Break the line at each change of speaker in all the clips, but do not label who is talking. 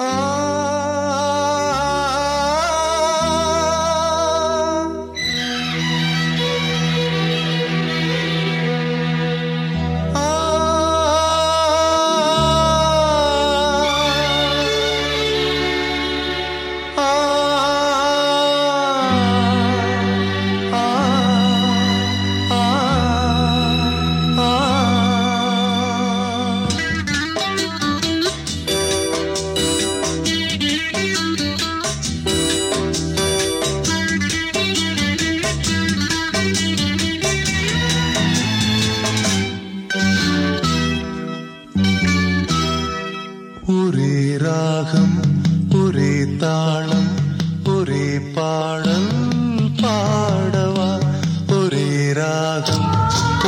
Oh. ஒரே ராகம் ஒரே தாளம் ஒரே பாடல் பாடவா? ஒரே ராகம்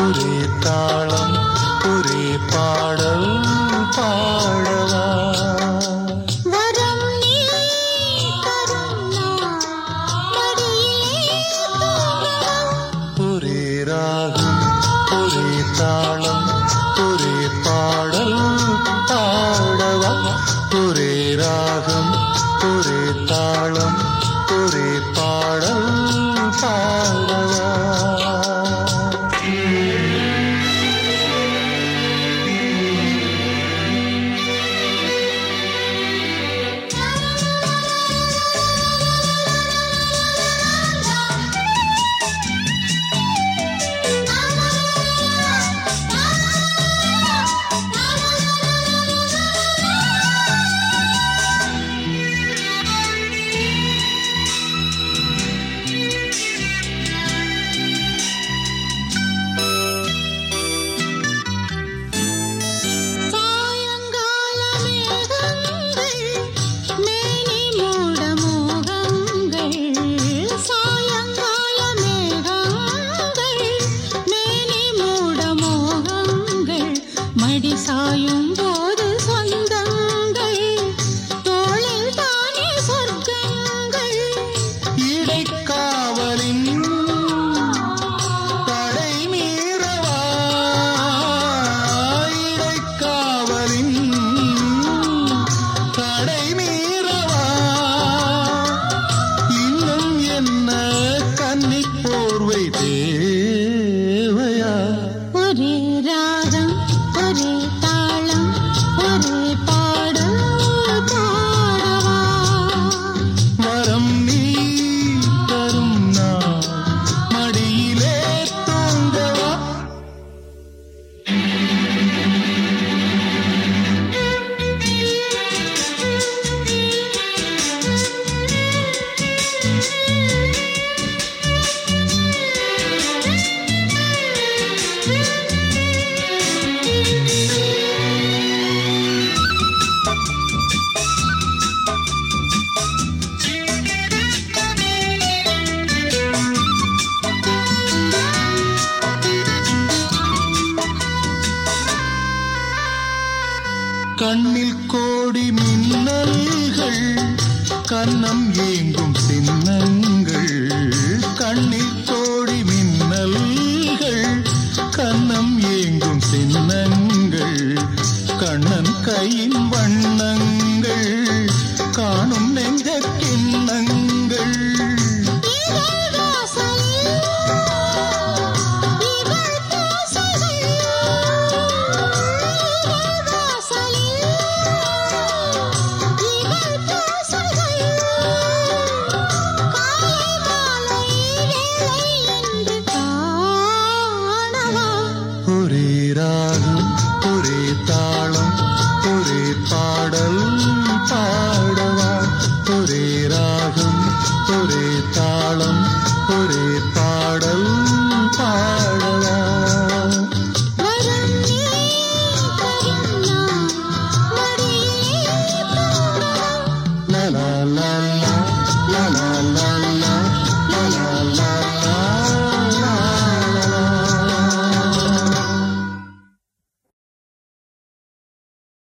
ஒரே தாளம் ஒரே பாடல் हरे राधा हरे கண்ணில் கோடி மின்னல்கள் கண்ணம் ஏங்கும் சின்னங்கள் கண்ணில் ஒரே தாளம் ஒரே பாடல் பாடவா ஒரே ராகம் ஒரே தாளம் ஒரே பாடல்